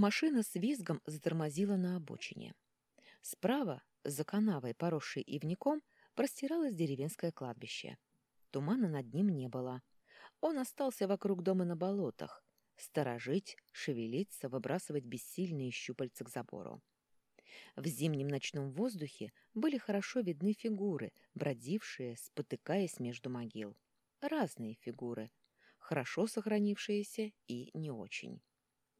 Машина с визгом затормозила на обочине. Справа, за канавой, поросшей ивником, простиралось деревенское кладбище. Тумана над ним не было. Он остался вокруг дома на болотах, сторожить, шевелиться, выбрасывать бессильные щупальца к забору. В зимнем ночном воздухе были хорошо видны фигуры, бродившие, спотыкаясь между могил. Разные фигуры, хорошо сохранившиеся и не очень.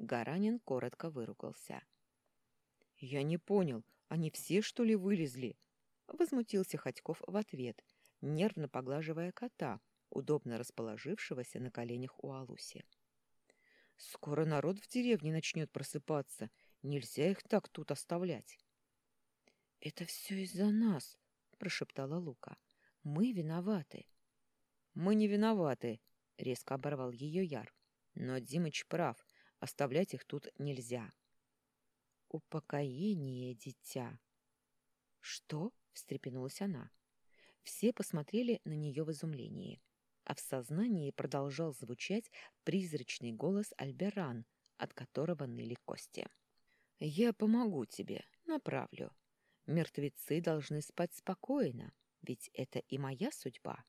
Гаранин коротко выругался. «Я не понял, они все, что ли, вылезли?» Возмутился Ходьков в ответ, нервно поглаживая кота, удобно расположившегося на коленях у Алуси. «Скоро народ в деревне начнет просыпаться. Нельзя их так тут оставлять». «Это все из-за нас», — прошептала Лука. «Мы виноваты». «Мы не виноваты», — резко оборвал ее Яр. «Но Димыч прав. Оставлять их тут нельзя. Упокоение, дитя. Что? встрепенулась она. Все посмотрели на нее в изумлении, а в сознании продолжал звучать призрачный голос Альберан, от которого ныли кости. «Я помогу тебе, направлю. Мертвецы должны спать спокойно, ведь это и моя судьба».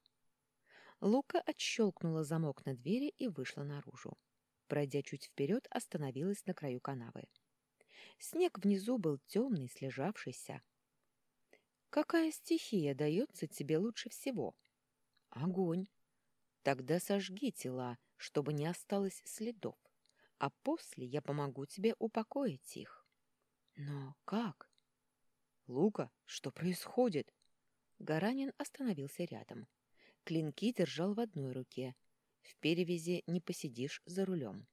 Лука отщелкнула замок на двери и вышла наружу пройдя чуть вперед, остановилась на краю канавы. Снег внизу был темный, слежавшийся. «Какая стихия дается тебе лучше всего?» «Огонь. Тогда сожги тела, чтобы не осталось следов, а после я помогу тебе упокоить их». «Но как?» «Лука, что происходит?» Гаранин остановился рядом. Клинки держал в одной руке, в перевязи не посидишь за рулем.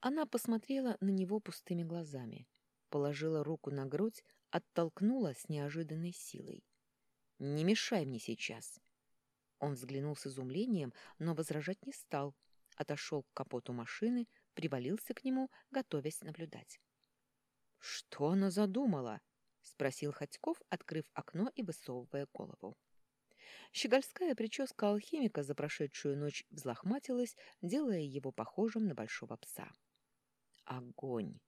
Она посмотрела на него пустыми глазами, положила руку на грудь, оттолкнула с неожиданной силой. «Не мешай мне сейчас!» Он взглянул с изумлением, но возражать не стал, отошел к капоту машины, привалился к нему, готовясь наблюдать. «Что она задумала?» — спросил Ходьков, открыв окно и высовывая голову. Щегольская прическа алхимика за прошедшую ночь взлохматилась, делая его похожим на большого пса. Огонь!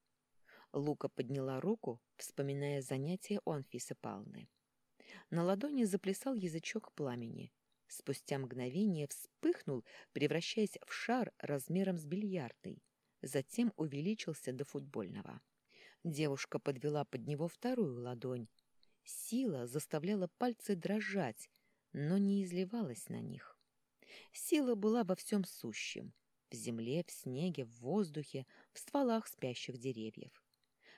Лука подняла руку, вспоминая занятия у Анфисы Палны. На ладони заплясал язычок пламени. Спустя мгновение вспыхнул, превращаясь в шар размером с бильярдный. Затем увеличился до футбольного. Девушка подвела под него вторую ладонь. Сила заставляла пальцы дрожать, но не изливалась на них. Сила была во всем сущем — в земле, в снеге, в воздухе, в стволах спящих деревьев.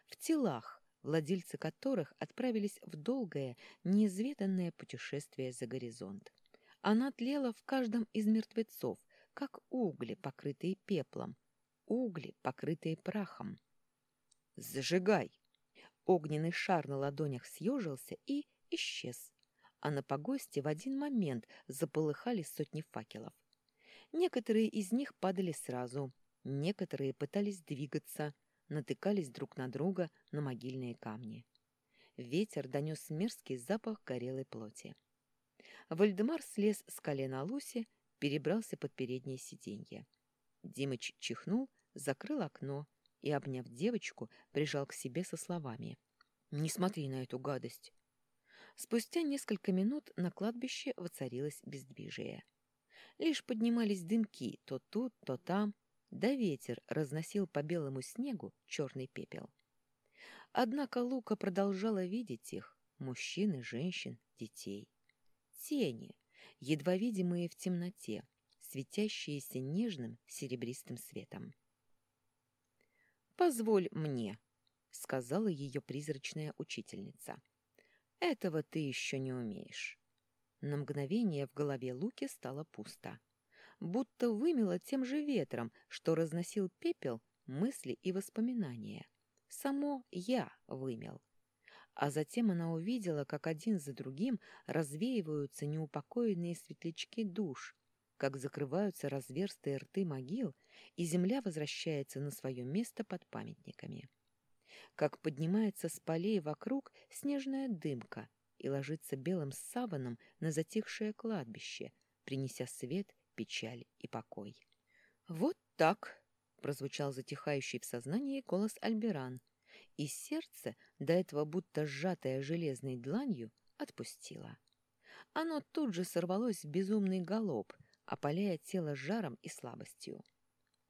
В телах, владельцы которых отправились в долгое, неизведанное путешествие за горизонт. Она тлела в каждом из мертвецов, как угли, покрытые пеплом, угли, покрытые прахом. «Зажигай!» Огненный шар на ладонях съежился и исчез, а на погосте в один момент заполыхали сотни факелов. Некоторые из них падали сразу, некоторые пытались двигаться, натыкались друг на друга на могильные камни. Ветер донес мерзкий запах горелой плоти. Вальдемар слез с колена Луси, перебрался под переднее сиденье. Димыч чихнул, закрыл окно и, обняв девочку, прижал к себе со словами. «Не смотри на эту гадость. Спустя несколько минут на кладбище воцарилось бездвижие. Лишь поднимались дымки то тут, то там, да ветер разносил по белому снегу черный пепел. Однако Лука продолжала видеть их, мужчин и женщин, детей. Тени, едва видимые в темноте, светящиеся нежным серебристым светом. «Позволь мне», — сказала ее призрачная учительница. — этого ты еще не умеешь. На мгновение в голове Луки стало пусто. Будто вымело тем же ветром, что разносил пепел, мысли и воспоминания. Само «я» вымел. А затем она увидела, как один за другим развеиваются неупокоенные светлячки душ, как закрываются разверстые рты могил, и земля возвращается на свое место под памятниками как поднимается с полей вокруг снежная дымка и ложится белым саваном на затихшее кладбище, принеся свет, печаль и покой. «Вот так!» прозвучал затихающий в сознании голос Альберан, и сердце, до этого будто сжатое железной дланью, отпустило. Оно тут же сорвалось в безумный галоп, опаляя тело жаром и слабостью.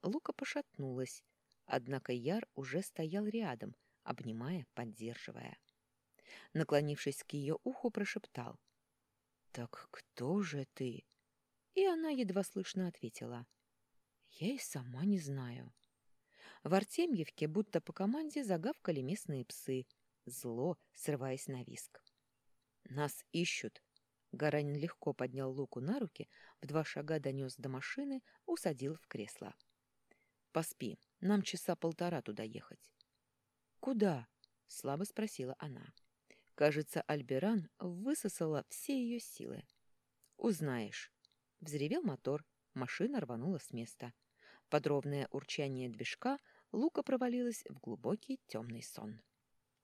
Лука пошатнулась, однако Яр уже стоял рядом, обнимая, поддерживая. Наклонившись к ее уху, прошептал. «Так кто же ты?» И она едва слышно ответила. «Я и сама не знаю». В Артемьевке будто по команде загавкали местные псы, зло срываясь на виск. «Нас ищут!» Гаранин легко поднял Луку на руки, в два шага донес до машины, усадил в кресло. «Поспи, нам часа полтора туда ехать». «Куда?» — слабо спросила она. Кажется, Альберан высосала все ее силы. «Узнаешь». Взревел мотор, машина рванула с места. Под ровное урчание движка Лука провалилась в глубокий темный сон.